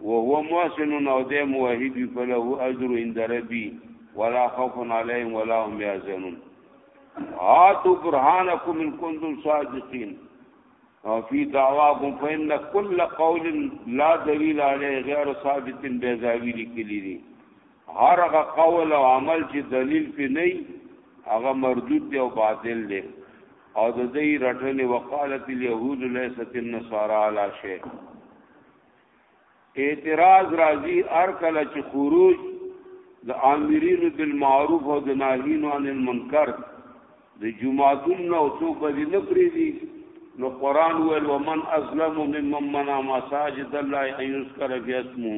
وهو محسن او د موحد وی فله اجر عند ربی ولا خوف عليهم ولا هم يحزنون هاتوا برهانكم ان كنتم صادقين فی دعواکم فإن كل قول لا دلیل علیه غیر ثابت بیزاوی لکلی دی هر هغه قول او عمل چې دلیل پې نه هغه مردود دی او باطل دی او د دې رټنې وقالت اليهود ليست النصارى على شيء اعتراض راځي ار کله چې خروج د امرین بالمعروف او د ناهین عن المنکر د جمعاتون نو څوک به نه پریدي نو قران ویل ومن ازلم ممن منع مساجد الله ان یذكر فی اسمه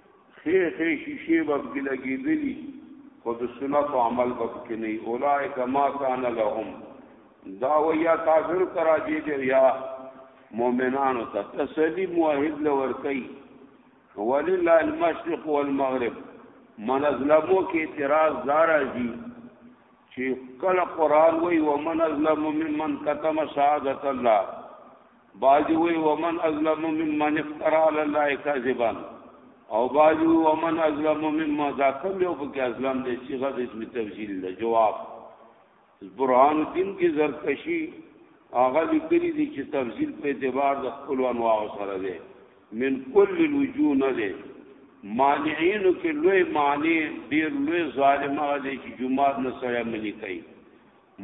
خې خې شیشې باب کې لګېدلی خو د سنت عمل باب کې نه اولائک ما کان لهم دا ویا کافر کرا دې دې یا مؤمنانو ته تسلی موحد لور کوي ولله المشرق والمغرب من ازلمو کې اعتراض دار راځي چې کله قران وای ومن ازلم ممن کتم شهادت الله بعضی وی ومن ازلم ممن افترا علی الله کذبا او بعضی وی ومن ازلم ممن دا کوم یو په کې ازلم دی چې غد اسم تفضیل دی جواب برهان الدین کې زرکشی هغه لیکلي دي چې تفضیل په اعتبار د خپل انواع سره دی من کل الوجوه نه دی مانعینو کې لوی معنی ډیر لوی ظالم هغه دی چې جمعات نه سره منی کوي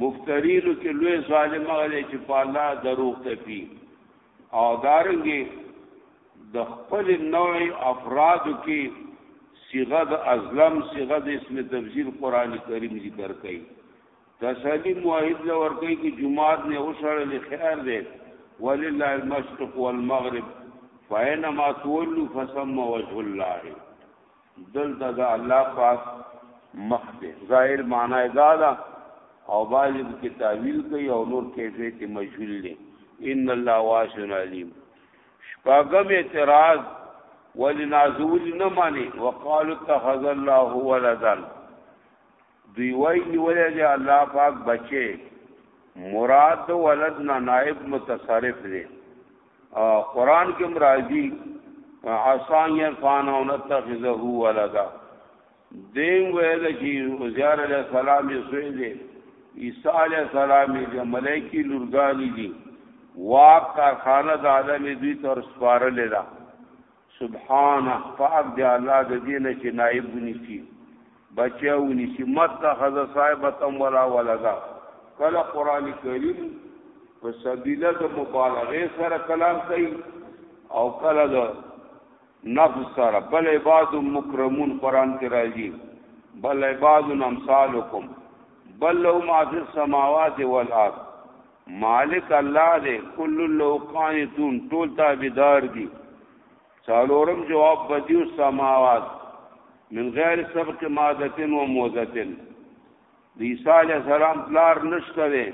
مفترینو کې لوی ظالم هغه دی چې په الله دروغ تپي او دارنګي د خپل نوع افراد کې صيغه د ازلم صيغه د اسم تفسیر قران کریم ذکر کړي تسلی موحد له ورته کې جمعات نه اوسړل خیر دی ولله المشرق والمغرب فاینما تولوا فثم وجه الله دلته د الله پاک مخ دی ظاهر معنی دا ده او باج کې تعویل کوي او نور کیفیت مجهول دی ان الله واسع علیم شپږم اعتراض ولنازول نه معنی وقالو اتخذ الله ولدا دوی وای نیولې دی الله پاک بچي مراد ولد نه نائب متصرف دی قران کې مرادي عصان يرفان او نتخذه ولدا دین ویل چې زیار علی السلام یې سوی دی عیسی علی السلام یې ملایکی لورګانی دي واک کارخانه د عالم دوی تر سپارل ده سبحانه پاک دی الله د دې نه چې نائب ونیسي بچیا ونیسي متخذ صاحبتم ولا ولدا کله قران کریم په سبیله د مبالغه سره کلام کوي او کله د نفس سره بل عباد مکرمون قران کې راځي بل عباد امثالکم بل لهم ما فی السماوات والارض مالک الله دې کل له قانتون ټول تابعدار دي څالورم جواب بدیو سماوات من غیر سبق مادتن و موزتن د عیسی علی السلام پلار نشته دی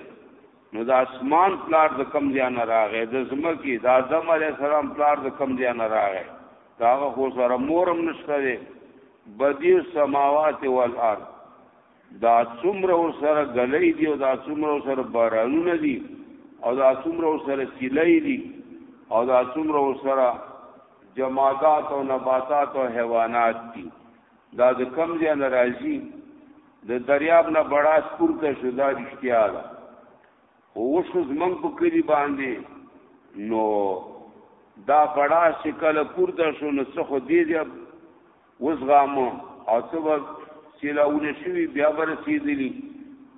نو د اسمان پلار د کم ځای نه راغی د زمکی د آدم علی السلام پلار د کم ځای نه راغی دا خو سره مورم نشته دی بدیو سماوات والارض دا څومره ورسره ګلۍ دي او دا څومره ورسره بارانونه دي او دا څومره ورسره سیلۍ دي او دا څومره ورسره جمادات او نباتات او حیوانات دي دا د کم ځای نه راځي د دریاب نه بڑاس پورته شو دا رښتیا ده خو اوس زمونږ په کلي باندې نو دا بڑاس چې کله پورته شو نو څه خو دې دی وزغامه او څه به سیلاونه شوي بیا به رسېدلي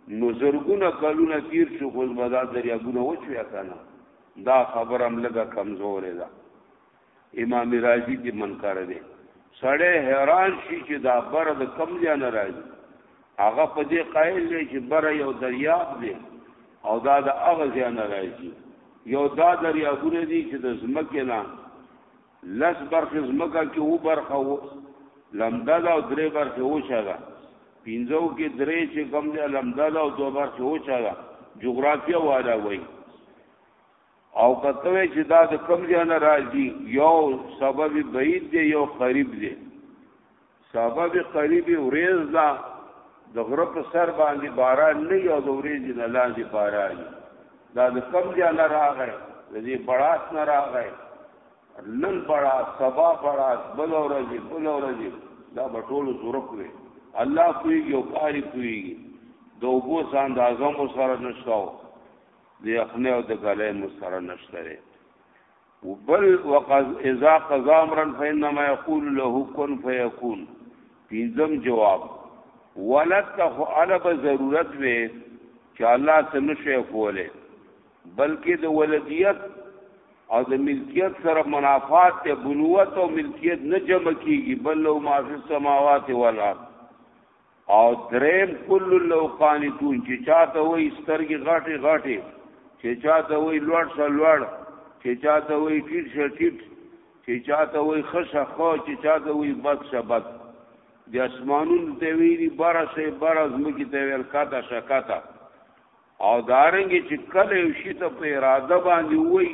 نو زرګونه کلونه تیر شو خو به دا دریابونه وچویا کنه دا خبره هم لږه کمزورې ده امام رازی دې منکر دی سړی حیران شي چې دا بر د کم ځای نه راځي هغه په دې قائل دی چې بر یو دریاب دی او دا د هغه ځای نه راځي یو دا دریابونه دي چې د زمکه نه لس برخې ځمکه کې و برخه و لمده ده او درې برخې وچه ده پنځو کې درې چې کم دی لمده ده او دوه برخې وچه ده جغرافیه والا وایي او کتوې چې دا د کم ځای نه راځي یو سبب بعید دی یو قریب دی سبب قریب وریز دا د غره په سر باندې باران نه یو د وریز نه لاندې باران دا د کم ځای نه راغی د دې بړاس نه راغی نن بڑا سبا بڑا بل ورځي بل ورځي دا بټول زورق وي الله کوي یو کاری کوي د وګو سان د اعظم سره نشاو د اخنه او د غلې مو سره نشته وبل وقز اذا قضا امرا فانما يقول له كن فيكون پینځم جواب ولت خو الب ضرورت وي چې الله سره شي کوله بلکې د ولدیت او د ملکیت سره منافات ته بنوت او ملکیت نه جمع کیږي بل لو ما فی السماوات والارض او دریم کل لو قانتون چې چاته وای سترګې غټې غټې چې چاته وای لوړ شه لوړ چې چاته وای ټیټ شه ټیټ چې چاته وای خشه خو چې چاته وای بد شه بد د اسمانونو ته ویری بار شه بار از مکی ته ویل کاته شه کاته او دارنګه چې کله یو شی ته په اراده باندې وای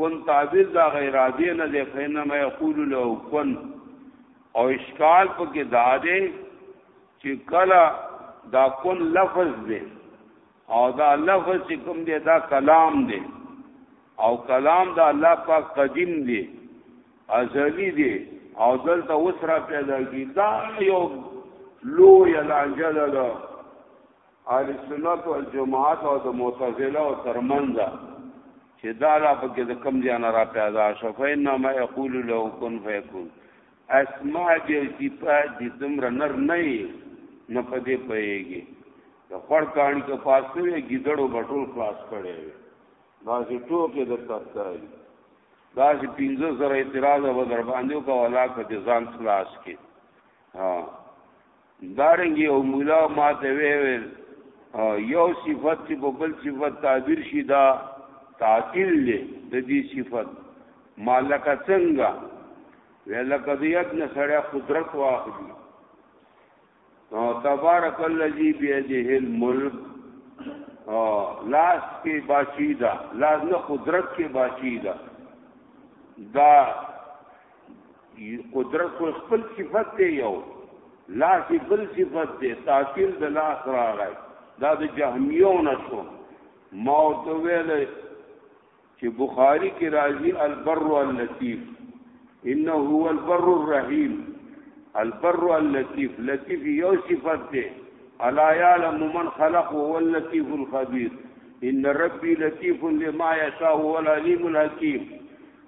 کون تعبیر دا غیر عادی نه دی فینه ما یقول له کون او اشکال په کې دا دی چې کله دا کون لفظ دی او دا لفظ چې کوم دی دا کلام دی او کلام دا الله پاک قدیم دی ازلی دی او دلته وسره پیدا کی دا یو لو یا لانجه ده اهل سنت او جماعت او د معتزله او ترمنځ چې دا لا پکې د کم ځای نه را پیدا شو فینما یقول له کن فیکون اسماء دې صفات دې دومره نر نه نه پدې پېږي د خړ کاڼي کې پاسته وي ګیدړو بټول خلاص کړي دا چې ټوکې د تختای دا چې پینځه زره اعتراض و در باندې کو ولا کته ځان خلاص کې ها دارنګ یو مولا ما ته ویل یو صفت چې په بل صفت تعبیر شي دا تعطیل دی د دې صفت مالک څنګه ولکه د یت نه سړی قدرت واخلي او تبارک الذی بیده الملک او لاس کې باچی دا لاس نه قدرت کې باچی دا دا قدرت خو خپل صفت دی یو لاس بل صفت دی تاثیر د لاس راغی دا د جهمیو نشو ما ورته ویل چې بخاری کې راځي البر اللطیف انه هو البر الرحیم البر اللطیف لطیف یو صفت دی الا یعلم من خلق هو اللطیف الخبیر ان ربی لطیف لما یشاء هو العلیم الحکیم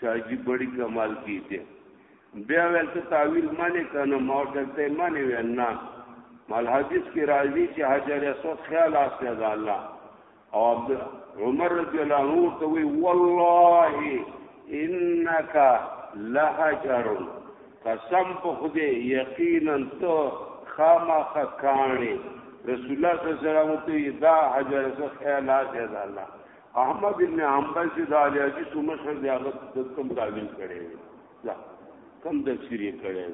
شاجی بڑی کمال کی ته بیا ول ته تعویل معنی کنه ما ورته معنی وینا مال حدیث کې راځي چې حجر اسود خیال اسیا ده الله او عبد عمر رضی الله عنه ته وی والله انك لهجر قسم په خوده یقینا ته خامخ کانی رسول الله صلی الله علیه وسلم ته دا حجر اسود خیال اسیا ده الله احمد ابن حنبل چې د علی حدیث مشهور دی هغه د کوم تعبیر کړي لا کم د سری کړي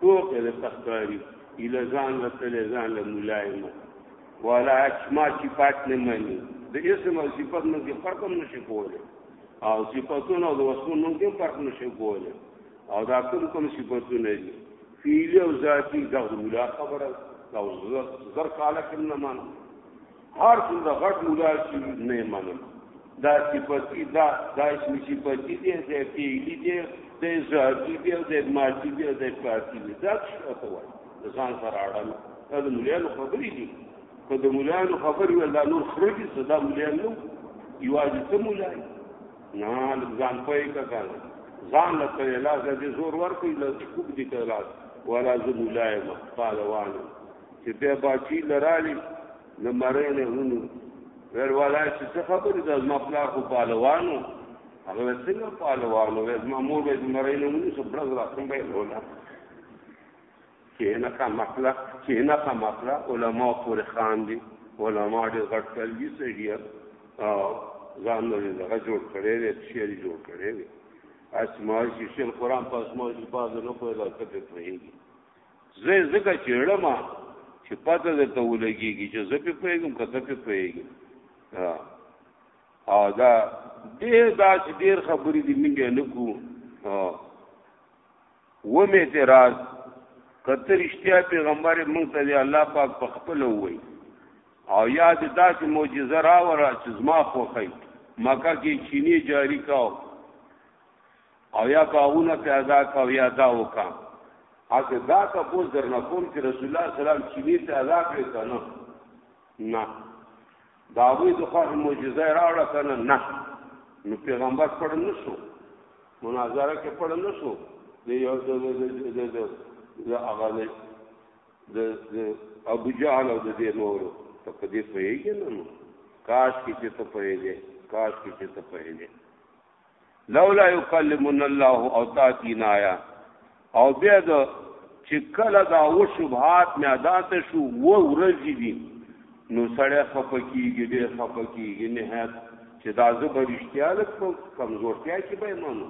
ټول د تخکاری الزان له تلزان له ملایمه ولا اسما صفات نه مني د اسم او صفات نه کې فرق هم نشي کولی او صفاتونه او د وصفونو کې فرق نشي کولی او دا کوم کوم صفاتونه دي فعلی او ذاتی دا غولا خبره دا زر کاله کوم نه مانه هر څومره غټ مولا شي نه منم دا صفتی دا دا اسم صفتی دی دا فعلی دی دا ذاتی دی دا ماضی دی دا فاتی دی دا څه ته وایي ځان سره اړم دا د مولیانو خبرې دي که د مولیانو خبرې ولا نور خرج صدا مولیان نو یوازې ته مولای نه ځان پوي کا کنه ځان له ته لاس دې زور ورکړي له کوب دي ته لاس ولا زمولای ما قال وانه چې بیا باچی لرالی نو مړې نه ونو ور والا چې څه خبرې ده ما خپل خو پالوانو هغه څنګه پالوانو ور ما مور به مړې نه ونو څه برز را کوم به ولا چې نه کا مخلا چې نه کا مخلا علما پورې خان دي علما دې غټ کړی سړي او ځان نو دغه جوړ کړی دی شعر جوړ کړی دی اسماعیل چې شعر قرآن په اسماعیل باز نه په علاقه کې پوهېږي زه زکه چیړم چې پته درته ولګيږي چې زه په پیګم کته په پیګم او دا دې دا چې ډیر خبرې دي موږ نه کو و مې اعتراض کته رښتیا پیغمبر موږ ته دی الله پاک په خپل وای او یاد داسې معجزه راوړه چې زما خوخی مکه کې چینی جاری کاو او یا باغونه پیدا کا او یا دا وکا اګه دا ته پوز درنه کوم چې رسول الله سلام چې وی پیدا کړی کنه نه دا وی د خو معجزه راوړه کنه نه نو پیغمبر پړ نه شو مناظره کې پړ نه شو د یو د د د د هغه د د ابو جهل او د دې نور ته په دې پوهیږي نه نو کاش کې چې ته پوهیږي کاش کې چې ته پوهیږي لولا یکلمن الله او تاتینا یا او بیا د چې کله دا و شبهات مې ادا ته شو و ورځې دي نو سړی خپکیږي ډېر خپکیږي نهایت چې دا زه به رښتیا لکم کمزورتیا کې به یې منو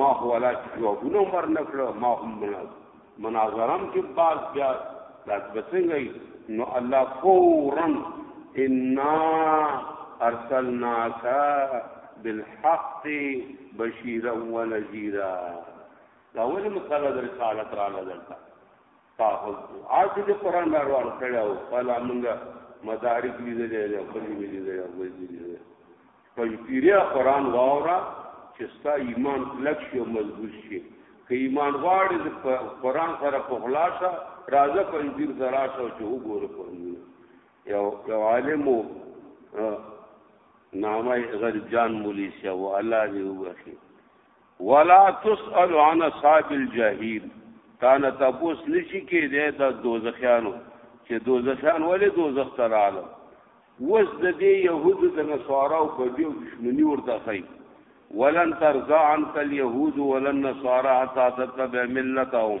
ما خو ولا چې جوابونه هم ورنه کړه ما هم منه مناظرم کې باز بیا داس بسنګي نو الله فورا انا ارسلناک بالحق بشیرا ونذیرا دا ولې مسله د رسالت را لګلتا تاسو آج دې قران دار ور کړو فلا موږ مدارک لیدلې او خلی لیدلې او وځي پنجپیریه قرآن واوره چې ستا ایمان کلک شي او مضبوط شي که ایمان غواړي د قرآن سره په غلا شه راځه پنجپیر ته راشه او چې وګوره پنجپیر یو یو عالم نامه غریب جان مولی شه او الله دې وبخي ولا تسأل عن اصحاب الجحیم تا نه تپوس نشي کېدای د دوزخیانو چې دوزخیان ولې دوزخ ته رااله وس د دې يهودو د نصاراو په دې دښمني ورته کوي ولن ترضى عنك اليهود ولا النصارى حتى تتبع ملتهم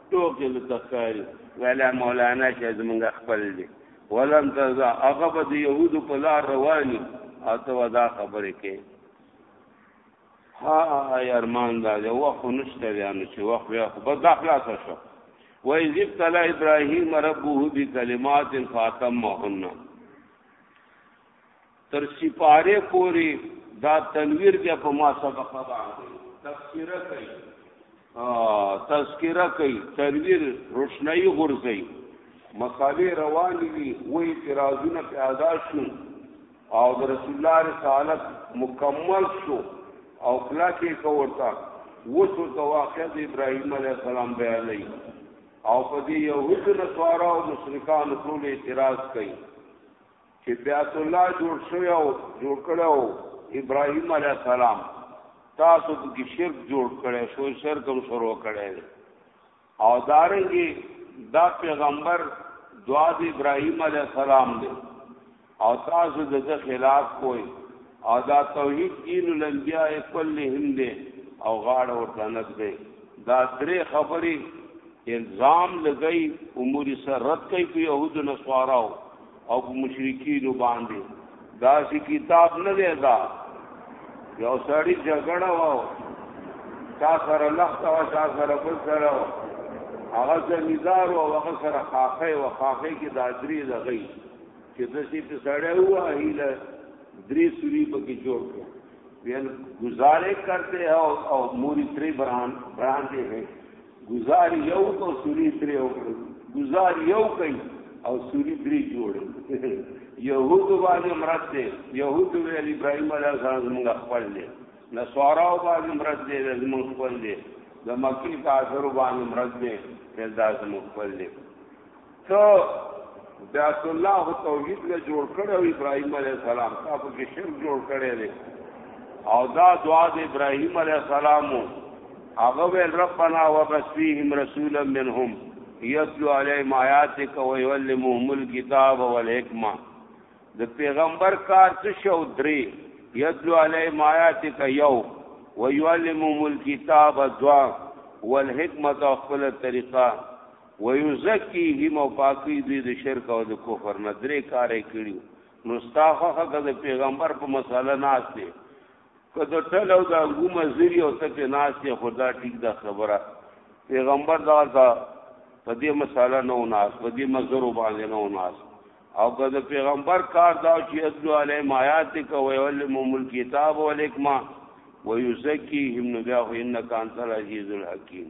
ټوکې درته ښکاري ویله مولانا چې زمونږ خپل دي ولن ترضا هغه به د یهودو په لار رواني او ته به دا خبرې کوې ها ای ارمان دا دی وخت نشته دی نو چې وخت بیا خو بس دا خلاص شو و اذ ابتلى ابراهيم ربه بكلمات فاتمهن تر سپارې پورې دا تنویر بیا په ما سبقه باندې تفسیره کوي تذکره کوي تنویر روشنايي غورځي مصالې روان دي و اعتراضونه پیدا شو او د رسول الله رسالت مکمل شو او کلا کې کوړتا وڅو ته واقع د ابراهيم عليه السلام بیانوي او په دې يهود نصارا او مشرکان ټول اعتراض کوي چې بیت الله جوړ شوی او جوړ کړو ابراهیم علیه السلام تاسو کې شرک جوړ کړي شو شرک هم شروع کړي او دارنګي دا پیغمبر دعا د ابراهيم عليه السلام دی او تاسو د خلاف کوئی او دا توحید دین الانبیاء کلهم دی او غاړه ورته نه دی دا درې خبرې الزام لګئی امور سره رد کوي په يهودو نصاراو او په مشرکین باندې دا چې کتاب نه دی دا یو سړی جګړه و چا سره لخت او چا سره بل سره هغه زمیدار او هغه سره خاخه او خاخه کې دا درې لغی چې د سې په سړی و هیله درې سوري پکې جوړ کړ بیا گزارې کرتے او او موری تری بران بران دې گزار یو کو سوری درې او گزار یو کوي او سوری درې جوړ يهود باندې مراد دي يهود ویل ابراهيم عليه السلام زموږ خپل دي نصارا باندې مراد دي زموږ خپل دي د مکی کافر باندې مراد دي دا زموږ خپل دي ته بیت الله توحید له جوړ کړو ابراهیم علی السلام تاسو کې شرک جوړ کړی دی او دا دعا د ابراهیم علی السلام هغه ویل ربنا وبسفیهم رسولا منهم یتلو علیهم آیاتک و یعلمهم الکتاب والحکمه د پیغمبر کار څه شو درې یتلو علیهم آیاتک یو و یعلمهم الکتاب دعا والحکمه خپل طریقه ویزکیهم او پاکی دوی د شرک او د کفر نه درې کارې کړي نو ستا خوخه که د پیغمبر په مساله ناس دی که د ټل او د انګو مزری او ته په ناس دی خدا ټیک دا خبره پیغمبر دا تا په دې مساله نو ناس په دې مزرو باندې نو ناس او که د پیغمبر کار دا چې ادلو علی مایات کوي او علمهم الكتاب والحکمه ويزکیهم نو بیا انک انت العزیز الحکیم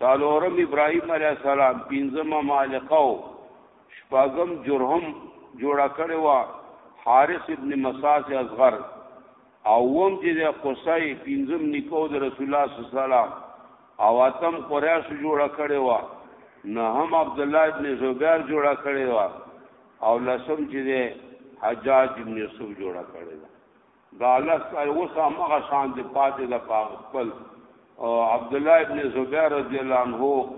څلورم ابراهيم عليه السلام پنځمه مالقه او شپږم جرهم جوړه کړې و حارث ابن مساس اصغر او وم چې د قصي پنځم نکو د رسول الله صلی الله علیه وسلم او اتم قریش جوړه کړې و نه هم عبد الله ابن زبیر جوړه کړې و او لسم چې د حجاج ابن یوسف جوړه کړې و دا لس کاله اوس هغه شان دي پاتې ده په خپل او عبد الله ابن زبیر رضی الله عنه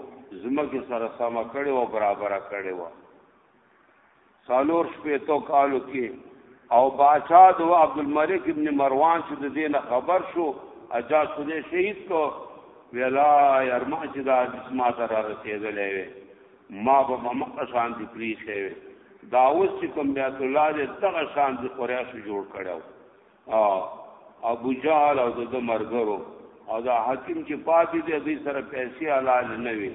زمکه سره سم کړي او برابر کړي و سالور شپې تو کالو کې او بادشاہ دو عبد الملک ابن مروان چې د دینه خبر شو اجا سونه شهید کو ویلا یرما چې دا اسما تر رسیدلې وي ما به ممقه شان دی پری خیوه دا اوس چې کوم بیت الله دې دغه شان دی قریش جوړ کړو او ابو جهل او د مرګرو او دا حکیم چې پاتې دې دې سره پیسې حلال نه وي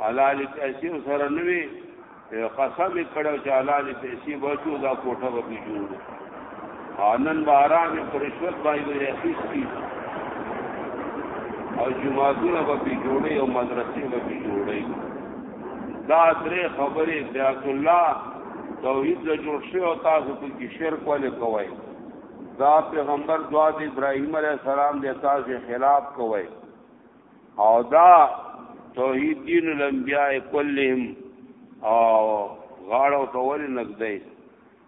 حلال پیسې سره نه وي قسم کړو چې حلال پیسې بچو دا کوټه به جوړو نن باران پر رشوت باندې اخیستی او جماعتونه به پی جوړي او مدرسې به پی جوړي دا درې خبرې بیات الله توحید له جوړ شي او تاسو په کې شرک ولې کوئ دا پیغمبر دعا د ابراهیم علیه السلام د تاسو خلاف کوئ او دا توحید دین الانبیاء کلهم او غاړو ته ولې نګدئ